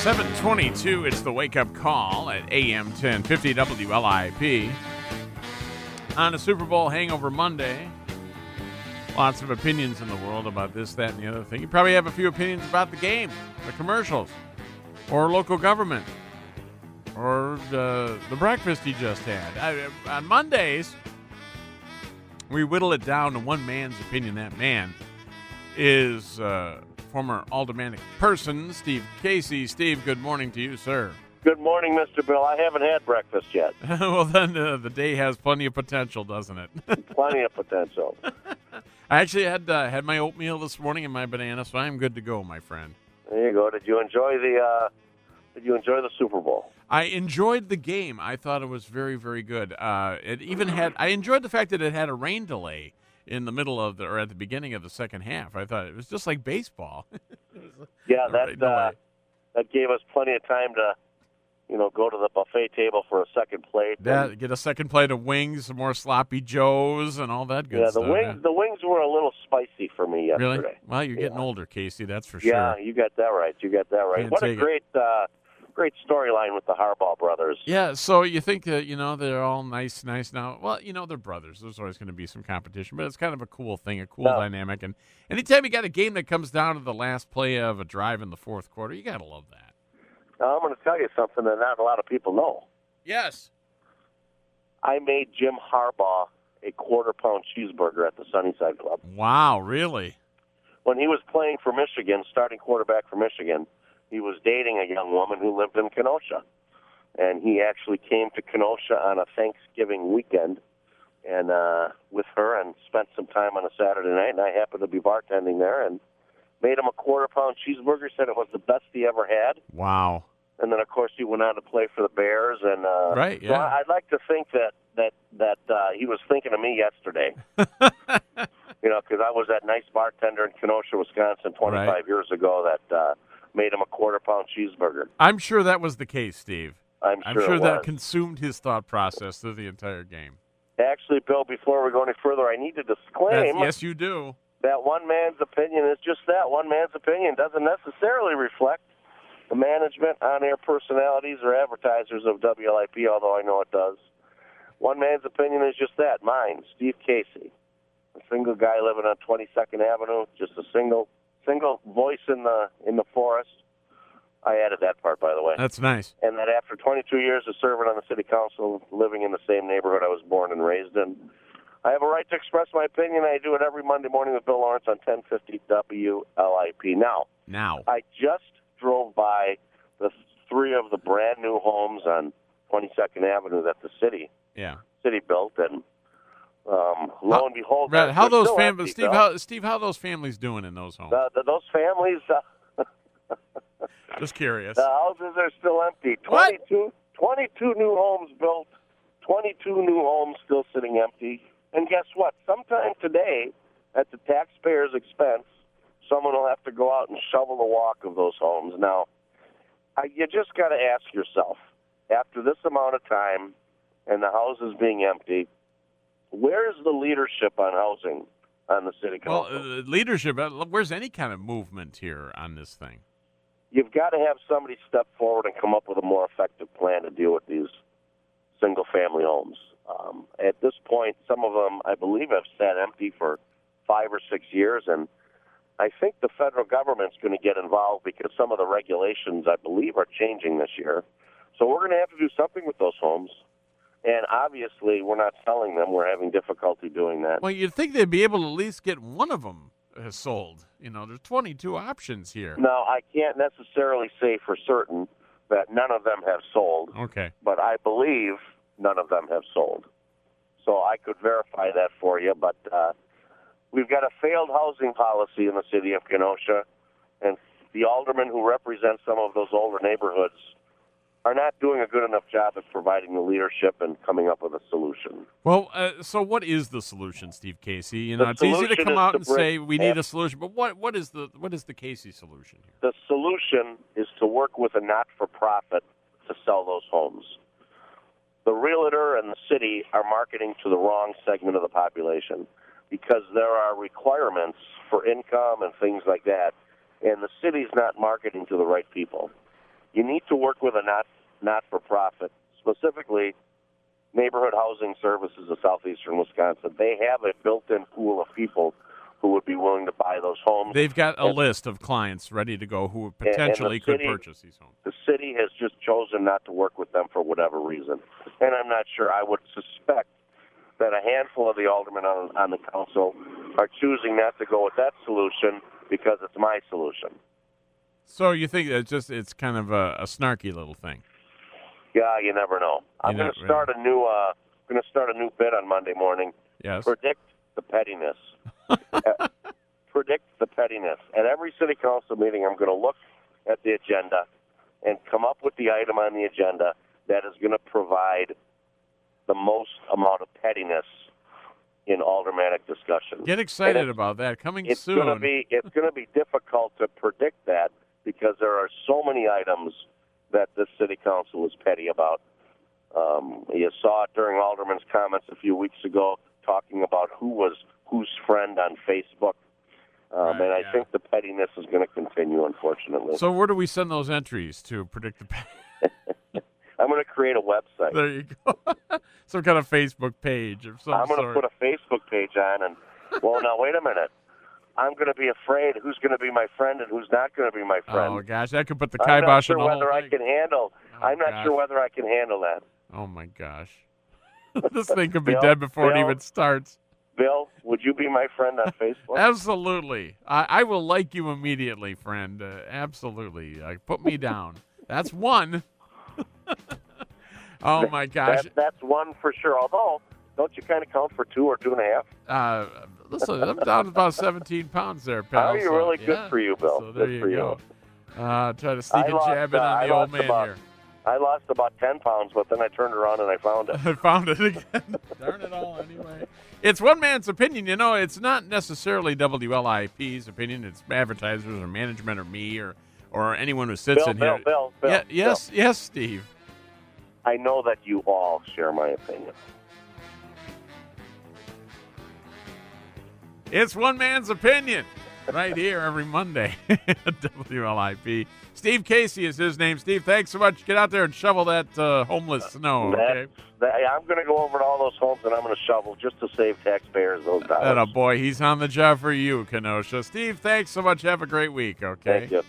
722, it's the wake up call at AM 1050 WLIP. On a Super Bowl hangover Monday, lots of opinions in the world about this, that, and the other thing. You probably have a few opinions about the game, the commercials, or local government, or the, the breakfast you just had. I, on Mondays, we whittle it down to one man's opinion. That man is uh, former aldermanic person, Steve Casey. Steve, good morning to you, sir. Good morning, Mr. Bill. I haven't had breakfast yet. well, then uh, the day has plenty of potential, doesn't it? plenty of potential. I actually had uh, had my oatmeal this morning and my banana, so I'm good to go, my friend. There you go. Did you enjoy the uh, Did you enjoy the Super Bowl? I enjoyed the game. I thought it was very, very good. Uh, it even had. I enjoyed the fact that it had a rain delay in the middle of the or at the beginning of the second half. I thought it was just like baseball. yeah, that uh, that gave us plenty of time to you know, go to the buffet table for a second plate. Yeah, get a second plate of wings, some more sloppy joes, and all that good yeah, stuff. the wings, yeah. the wings were a little spicy for me yesterday. Really? Well, you're getting older, Casey. That's for sure. Yeah, you got that right. You got that right. Can't what a great, uh, great storyline with the Harbaugh brothers. Yeah. So you think that you know they're all nice, nice now? Well, you know they're brothers. There's always going to be some competition, but it's kind of a cool thing, a cool no. dynamic. And anytime you got a game that comes down to the last play of a drive in the fourth quarter, you got to love that. Now, I'm going to tell you something that not a lot of people know. Yes. I made Jim Harbaugh a quarter pound cheeseburger at the Sunnyside Club. Wow, really? When he was playing for Michigan, starting quarterback for Michigan, he was dating a young woman who lived in Kenosha. And he actually came to Kenosha on a Thanksgiving weekend and uh, with her and spent some time on a Saturday night. And I happened to be bartending there and made him a quarter pound cheeseburger. Said it was the best he ever had. Wow and then of course he went on to play for the Bears. And uh, right, yeah. So I'd like to think that that that uh, he was thinking of me yesterday. you know, because I was that nice bartender in Kenosha, Wisconsin, 25 right. years ago that uh, made him a quarter pound cheeseburger. I'm sure that was the case, Steve. I'm sure, I'm sure that consumed his thought process through the entire game. Actually, Bill, before we go any further, I need to disclaim. That's, yes, you do. That one man's opinion is just that. One man's opinion doesn't necessarily reflect the management, on-air personalities, or advertisers of WLIP, although I know it does. One man's opinion is just that, mine, Steve Casey. A single guy living on 22nd Avenue, just a single single voice in the in the forest. I added that part, by the way. That's nice. And that after 22 years of serving on the city council, living in the same neighborhood I was born and raised in, I have a right to express my opinion. I do it every Monday morning with Bill Lawrence on 1050 WLIP. Now, now, I just drove by the three of the brand new homes on 22nd Avenue that the city yeah city built, and um, lo how, and behold, right, how those families, Steve, how Steve, how those families doing in those homes? Uh, those families. Uh, Just curious. The houses are still empty. 22, 22 new homes built. 22 new homes still sitting empty. And guess what? Sometime today, at the taxpayer's expense, someone will have to go out and shovel the walk of those homes. Now, you just got to ask yourself, after this amount of time and the houses being empty, where's the leadership on housing on the city council? Well, uh, leadership. Uh, where's any kind of movement here on this thing? You've got to have somebody step forward and come up with a more effective plan to deal with these single-family homes. Um, at this point, some of them, I believe, have sat empty for five or six years, and I think the federal government's going to get involved because some of the regulations, I believe, are changing this year. So we're going to have to do something with those homes. And obviously, we're not selling them. We're having difficulty doing that. Well, you'd think they'd be able to at least get one of them uh, sold. You know, there's 22 options here. No, I can't necessarily say for certain that none of them have sold. Okay. But I believe none of them have sold. So I could verify that for you. But uh, We've got a failed housing policy in the city of Kenosha, and the aldermen who represent some of those older neighborhoods are not doing a good enough job of providing the leadership and coming up with a solution. Well, uh, so what is the solution, Steve Casey? You know, the it's easy to come out to and say we need a solution, but what what is the what is the Casey solution here? The solution is to work with a not-for-profit to sell those homes. The realtor and the city are marketing to the wrong segment of the population because there are requirements for income and things like that, and the city's not marketing to the right people. You need to work with a not not for profit, specifically Neighborhood Housing Services of Southeastern Wisconsin. They have a built-in pool of people who would be willing to buy those homes. They've got a And- list of clients ready to go who potentially could purchase these homes. the city has just chosen not to work with them for whatever reason. And I'm not sure. I would suspect that a handful of the aldermen on, on the council are choosing not to go with that solution because it's my solution. So you think it's just it's kind of a, a snarky little thing? Yeah, you never know. I'm going to start a new. Uh, going to start a new bit on Monday morning. Yes. Predict the pettiness. Uh, predict the pettiness. At every city council meeting, I'm going to look at the agenda and come up with the item on the agenda that is going to provide the most amount of pettiness in aldermanic discussion. Get excited about that coming It's soon. going to be it's going to be difficult to predict because there are so many items that this city council is petty about. Um, you saw it during Alderman's comments a few weeks ago, talking about who was whose friend on Facebook. Um, Right, and I yeah. think the pettiness is going to continue, unfortunately. so where do we send those entries to predict the? pa- I'm going to create a website. there you go. some kind of Facebook page of some I'm going to put a Facebook page on, and well, now wait a minute. I'm going to be afraid who's going to be my friend and who's not going to be my friend. oh gosh, that could put the kibosh I'm not sure on the whether I thing. can handle. Oh, I'm not gosh. sure whether I can handle that. Oh my gosh, this thing could be Bill, dead before it even starts. Bill, would you be my friend on Facebook? Absolutely, I, I will like you immediately, friend. Uh, absolutely, uh, put me down. That's one. oh my gosh. That, that's one for sure. Although, don't you kind of count for two or two and a half? Uh, listen, I'm down about 17 pounds there, pal. Oh, you're so, really good yeah. for you, Bill. So there Good you for you. go. Uh, try to sneak I a lost, jab in uh, on the old man about- here. I lost about ten pounds, but then I turned around and I found it. I found it again. Darn it all, anyway. It's one man's opinion. You know, it's not necessarily WLIP's opinion. It's advertisers or management or me or, or anyone who sits Bill, in Bill, here. Bill, Bill, yeah, yes, yes, Steve. I know that you all share my opinion. It's one man's opinion right here every Monday at WLIP. Steve Casey is his name. Steve, thanks so much. Get out there and shovel that uh, homeless snow, okay? That- I'm going to go over to all those homes and I'm going to shovel just to save taxpayers those dollars. A boy. He's on the job for you, Kenosha. Steve, thanks so much. Have a great week, okay? Thank you.